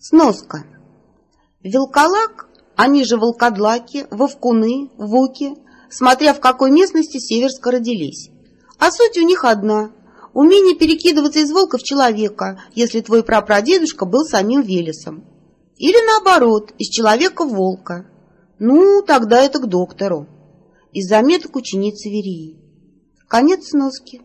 Сноска. Велколак, они же волкодлаки, вовкуны, вуки, смотря в какой местности северско родились. А суть у них одна – умение перекидываться из волка в человека, если твой прапрадедушка был самим Велесом. Или наоборот, из человека в волка. Ну, тогда это к доктору. Из заметок ученицы Верии. Конец сноски.